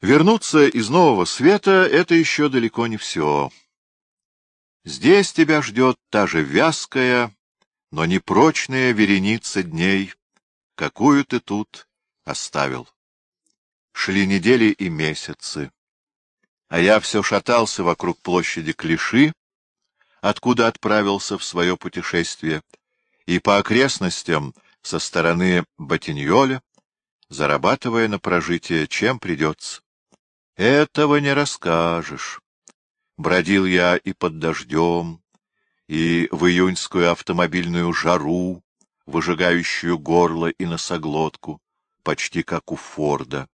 Вернуться из нового света — это еще далеко не все. Здесь тебя ждет та же вязкая, но непрочная вереница дней, какую ты тут оставил. Шли недели и месяцы, а я все шатался вокруг площади Клиши, откуда отправился в свое путешествие, и по окрестностям со стороны Батиньоля, зарабатывая на прожитие, чем придется. Этого не расскажешь. Бродил я и под дождем, и в июньскую автомобильную жару, выжигающую горло и носоглотку, почти как у Форда.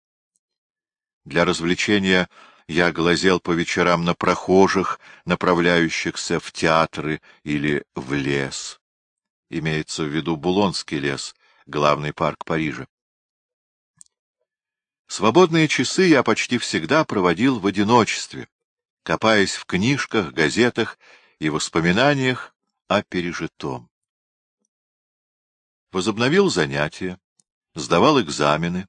Для развлечения я глазел по вечерам на прохожих, направляющихся в театры или в лес. Имеется в виду Булонский лес, главный парк Парижа. Свободные часы я почти всегда проводил в одиночестве, копаясь в книжках, газетах и воспоминаниях о пережитом. Возобновил занятия, сдавал экзамены,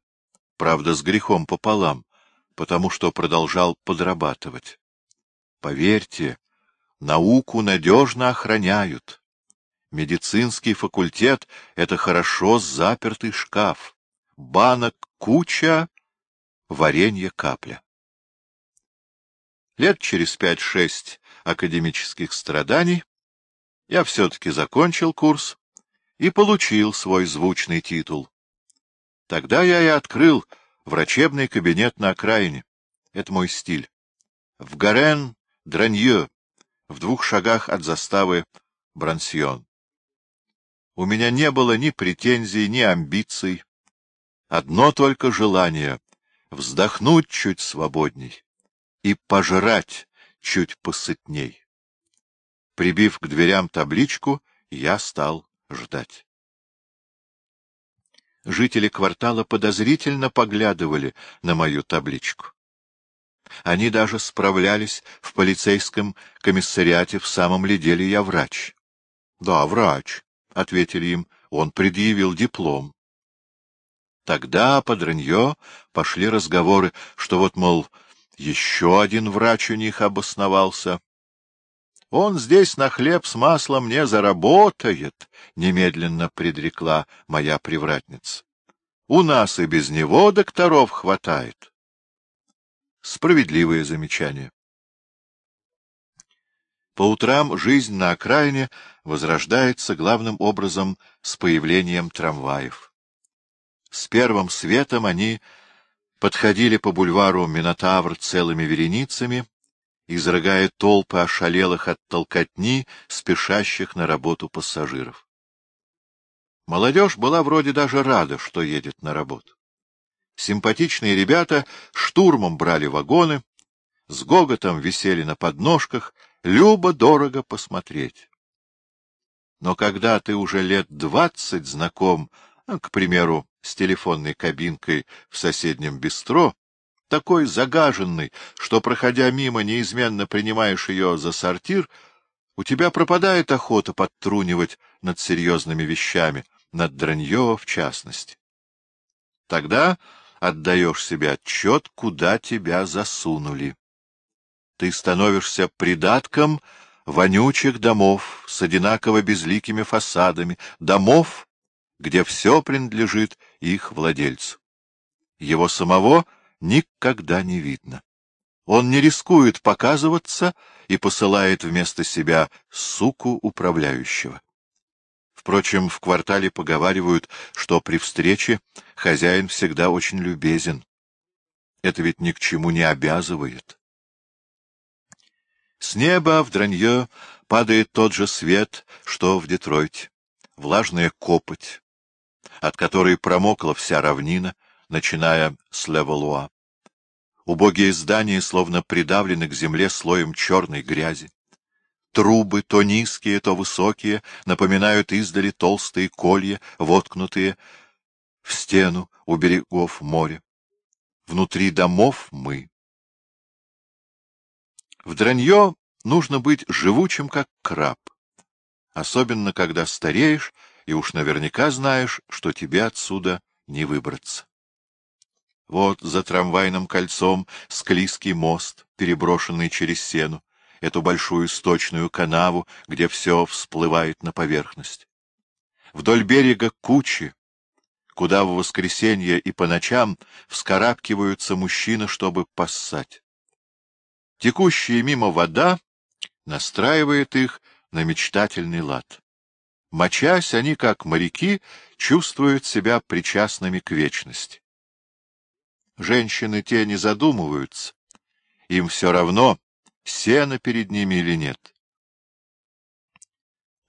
правда, с грехом пополам, потому что продолжал подрабатывать. Поверьте, науку надежно охраняют. Медицинский факультет — это хорошо запертый шкаф. Банок куча, варенье капля. Лет через пять-шесть академических страданий я все-таки закончил курс и получил свой звучный титул. Тогда я и открыл врачебный кабинет на окраине. Это мой стиль. В Гарен, Дранье, в двух шагах от заставы Брансьон. У меня не было ни претензий, ни амбиций. Одно только желание — вздохнуть чуть свободней и пожрать чуть посытней. Прибив к дверям табличку, я стал ждать. Жители квартала подозрительно поглядывали на мою табличку. Они даже справлялись в полицейском комиссариате, в самом ли деле я врач. — Да, врач, — ответили им, — он предъявил диплом. Тогда под Рынье пошли разговоры, что вот, мол, еще один врач у них обосновался. Он здесь на хлеб с маслом не заработает, — немедленно предрекла моя привратница. У нас и без него докторов хватает. Справедливое замечание. По утрам жизнь на окраине возрождается главным образом с появлением трамваев. С первым светом они подходили по бульвару Минотавр целыми вереницами, изрыгая толпы ошалелых от толкотни, спешащих на работу пассажиров. Молодежь была вроде даже рада, что едет на работу. Симпатичные ребята штурмом брали вагоны, с гоготом висели на подножках, любо-дорого посмотреть. Но когда ты уже лет двадцать знаком, к примеру, с телефонной кабинкой в соседнем бистро, такой загаженный, что, проходя мимо, неизменно принимаешь ее за сортир, у тебя пропадает охота подтрунивать над серьезными вещами, над дранье в частности. Тогда отдаешь себе отчет, куда тебя засунули. Ты становишься придатком вонючих домов с одинаково безликими фасадами, домов, где все принадлежит их владельцу. Его самого никогда не видно. Он не рискует показываться и посылает вместо себя суку управляющего. Впрочем, в квартале поговаривают, что при встрече хозяин всегда очень любезен. Это ведь ни к чему не обязывает. С неба в Дранье падает тот же свет, что в Детройте. Влажная копоть, от которой промокла вся равнина, начиная с Леволуа. Убогие здания словно придавлены к земле слоем черной грязи. Трубы, то низкие, то высокие, напоминают издали толстые колья, воткнутые в стену у берегов моря. Внутри домов мы. В Дранье нужно быть живучим, как краб, особенно когда стареешь и уж наверняка знаешь, что тебе отсюда не выбраться. Вот за трамвайным кольцом склизкий мост, переброшенный через сену, эту большую сточную канаву, где все всплывает на поверхность. Вдоль берега кучи, куда в воскресенье и по ночам вскарабкиваются мужчины, чтобы поссать. Текущая мимо вода настраивает их на мечтательный лад. Мочась, они, как моряки, чувствуют себя причастными к вечности. Женщины те не задумываются. Им все равно, сено перед ними или нет.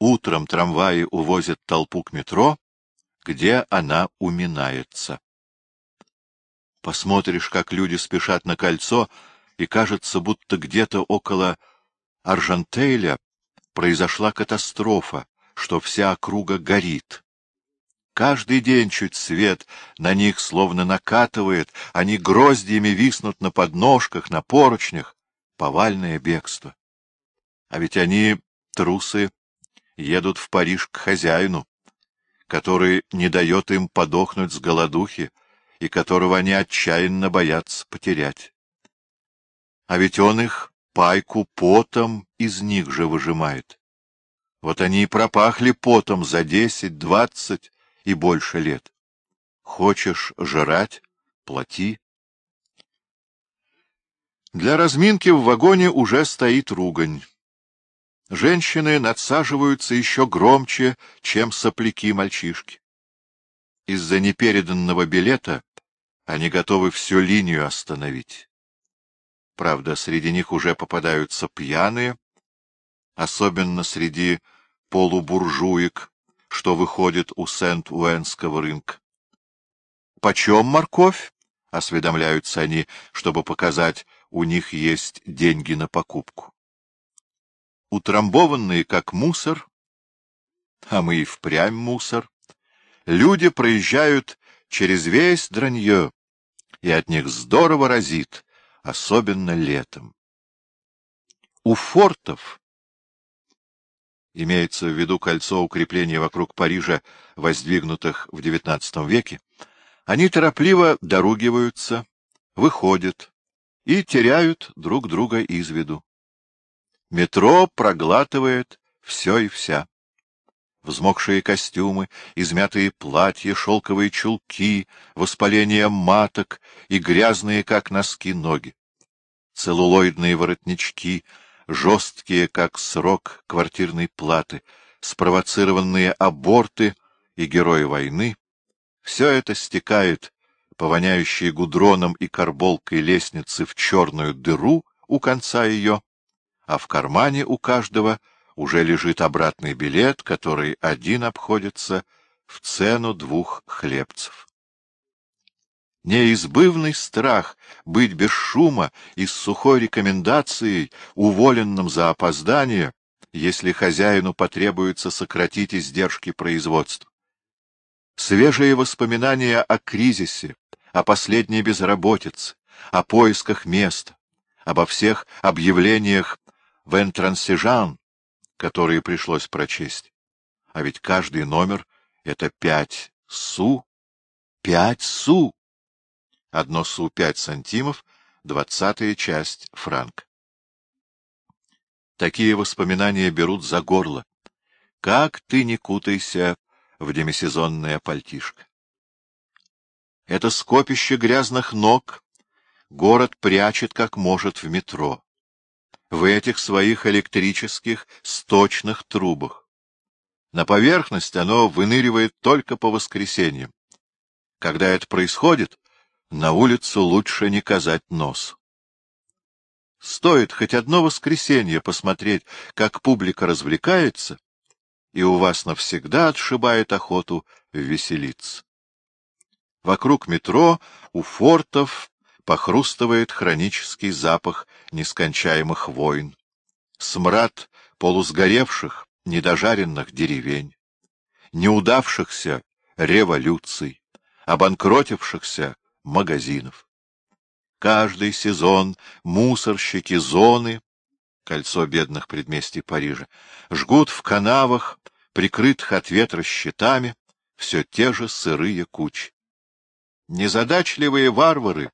Утром трамваи увозят толпу к метро, где она уминается. Посмотришь, как люди спешат на кольцо, и кажется, будто где-то около Аржантейля произошла катастрофа, что вся округа горит. Каждый день чуть свет на них словно накатывает, они гроздьями виснут на подножках, на поручнях. Повальное бегство. А ведь они, трусы, едут в Париж к хозяину, который не дает им подохнуть с голодухи и которого они отчаянно боятся потерять. А ведь он их пайку потом из них же выжимает. Вот они и пропахли потом за десять, двадцать, и больше лет. Хочешь жрать — плати. Для разминки в вагоне уже стоит ругань. Женщины надсаживаются еще громче, чем сопляки-мальчишки. Из-за непереданного билета они готовы всю линию остановить. Правда, среди них уже попадаются пьяные, особенно среди полубуржуек, что выходит у Сент-Уэнского рынка. — Почем морковь? — осведомляются они, чтобы показать, у них есть деньги на покупку. Утрамбованные, как мусор, а мы и впрямь мусор, люди проезжают через весь дранье, и от них здорово разит, особенно летом. У фортов имеется в виду кольцо укрепления вокруг Парижа, воздвигнутых в XIX веке, они торопливо доругиваются, выходят и теряют друг друга из виду. Метро проглатывает все и вся. Взмокшие костюмы, измятые платья, шелковые чулки, воспаление маток и грязные, как носки, ноги. Целлулоидные воротнички — жесткие, как срок квартирной платы, спровоцированные аборты и герои войны, все это стекает по воняющей гудроном и карболкой лестницы в черную дыру у конца ее, а в кармане у каждого уже лежит обратный билет, который один обходится в цену двух хлебцев неизбывный страх быть без шума и с сухой рекомендацией, уволенным за опоздание, если хозяину потребуется сократить издержки производства. Свежие воспоминания о кризисе, о последней безработице, о поисках места, обо всех объявлениях в Энтрансижан, которые пришлось прочесть. А ведь каждый номер — это пять су. Пять су! Одно су пять сантимов, двадцатая часть франк. Такие воспоминания берут за горло. Как ты не кутайся в демисезонное пальтишко. Это скопище грязных ног город прячет как может в метро. В этих своих электрических сточных трубах. На поверхность оно выныривает только по воскресеньям. Когда это происходит, на улицу лучше не казать нос. Стоит хоть одно воскресенье посмотреть, как публика развлекается, и у вас навсегда отшибает охоту веселиться. Вокруг метро у фортов похрустывает хронический запах нескончаемых войн, смрад полусгоревших, недожаренных деревень, неудавшихся революций, обанкротившихся магазинов. Каждый сезон мусорщики зоны, кольцо бедных предместий Парижа, жгут в канавах, прикрытых от ветра щитами, все те же сырые кучи. Незадачливые варвары,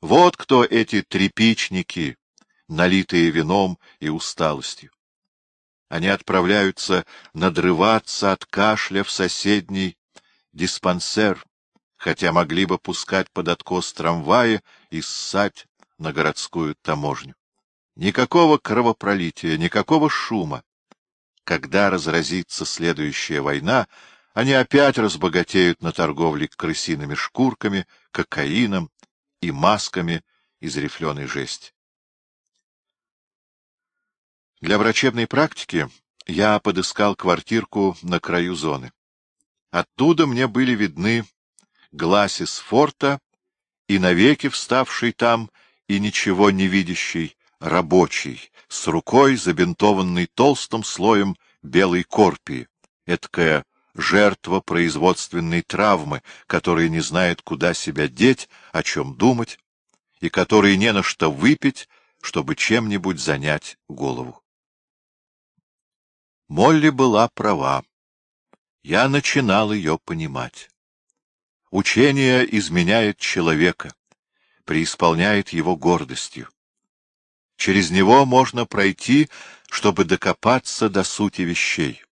вот кто эти трепичники, налитые вином и усталостью. Они отправляются надрываться от кашля в соседний диспансер, хотя могли бы пускать под откос трамвая и ссать на городскую таможню. Никакого кровопролития, никакого шума. Когда разразится следующая война, они опять разбогатеют на торговле крысиными шкурками, кокаином и масками из рифленой жести. Для врачебной практики я подыскал квартирку на краю зоны. Оттуда мне были видны гласис форта и навеки вставший там и ничего не видящий рабочий, с рукой, забинтованный толстым слоем белой корпии, эткая жертва производственной травмы, которая не знает, куда себя деть, о чем думать, и которой не на что выпить, чтобы чем-нибудь занять голову. Молли была права. Я начинал ее понимать. Учение изменяет человека, преисполняет его гордостью. Через него можно пройти, чтобы докопаться до сути вещей.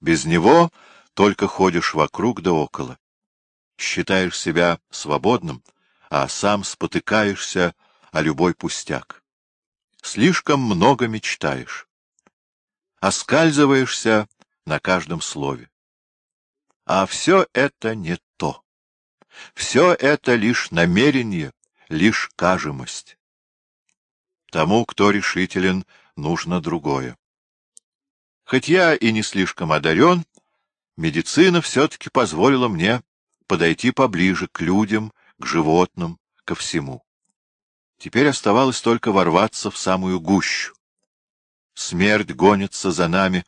Без него только ходишь вокруг да около. Считаешь себя свободным, а сам спотыкаешься о любой пустяк. Слишком много мечтаешь оскальзываешься на каждом слове. А все это не то. Все это лишь намерение, лишь кажемость. Тому, кто решителен, нужно другое. Хоть я и не слишком одарен, медицина все-таки позволила мне подойти поближе к людям, к животным, ко всему. Теперь оставалось только ворваться в самую гущу. Смерть гонится за нами,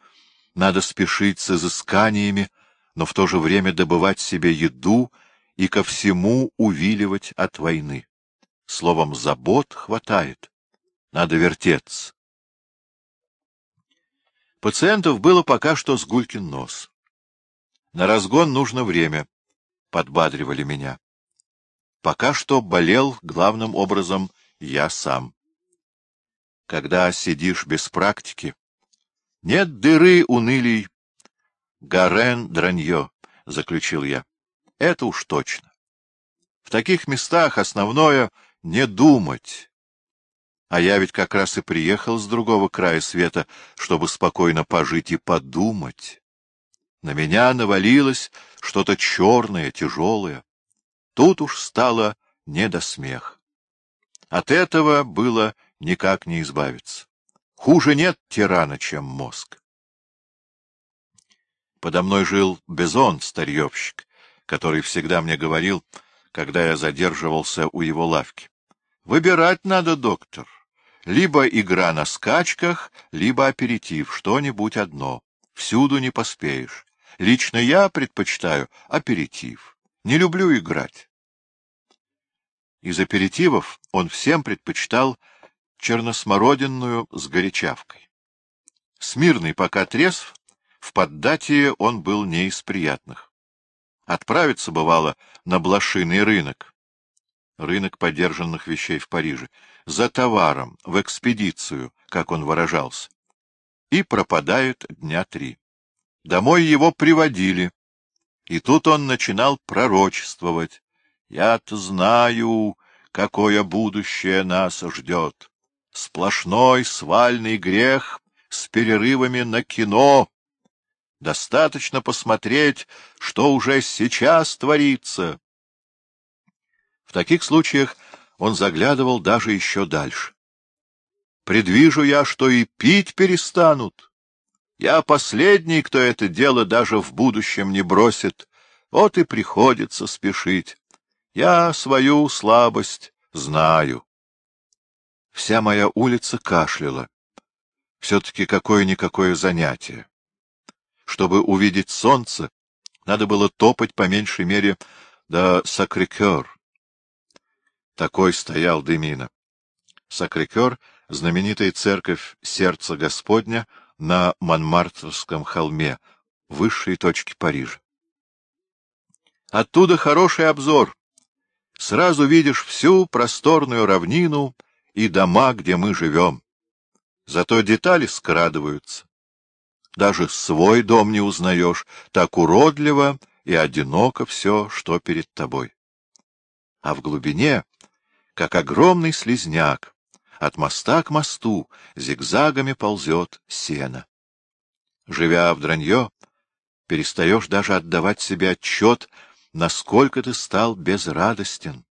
надо спешить с изысканиями, но в то же время добывать себе еду и ко всему увиливать от войны. Словом, забот хватает. Надо вертеться. Пациентов было пока что с гулькин нос. На разгон нужно время, — подбадривали меня. Пока что болел главным образом я сам когда сидишь без практики. Нет дыры, унылий. Гарен дранье, — заключил я. Это уж точно. В таких местах основное — не думать. А я ведь как раз и приехал с другого края света, чтобы спокойно пожить и подумать. На меня навалилось что-то черное, тяжелое. Тут уж стало не до смех. От этого было никак не избавиться. Хуже нет тирана, чем мозг. Подо мной жил Безон, старьевщик, который всегда мне говорил, когда я задерживался у его лавки. Выбирать надо, доктор. Либо игра на скачках, либо аперитив, что-нибудь одно. Всюду не поспеешь. Лично я предпочитаю аперитив. Не люблю играть. Из аперитивов он всем предпочитал черносмородинную с горячавкой. Смирный пока трезв, в поддатии он был не из приятных. Отправиться, бывало, на блошиный рынок, рынок подержанных вещей в Париже, за товаром, в экспедицию, как он выражался, и пропадает дня три. Домой его приводили, и тут он начинал пророчествовать. «Я-то знаю, какое будущее нас ждет сплошной свальный грех с перерывами на кино. Достаточно посмотреть, что уже сейчас творится. В таких случаях он заглядывал даже еще дальше. Предвижу я, что и пить перестанут. Я последний, кто это дело даже в будущем не бросит. Вот и приходится спешить. Я свою слабость знаю. Вся моя улица кашляла. Все-таки какое-никакое занятие. Чтобы увидеть солнце, надо было топать по меньшей мере до Сакрикер. Такой стоял Демина. Сакрикер — знаменитая церковь Сердца Господня на Монмартрском холме, высшей точке Парижа. Оттуда хороший обзор. сразу видишь всю просторную равнину и дома, где мы живем. Зато детали скрадываются. Даже свой дом не узнаешь, так уродливо и одиноко все, что перед тобой. А в глубине, как огромный слезняк, от моста к мосту зигзагами ползет сено. Живя в дранье, перестаешь даже отдавать себе отчет, насколько ты стал безрадостен.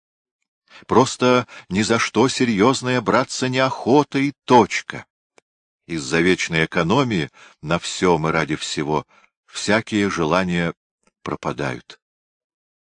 Просто ни за что серьезное браться неохота и точка. Из-за вечной экономии на всем и ради всего всякие желания пропадают.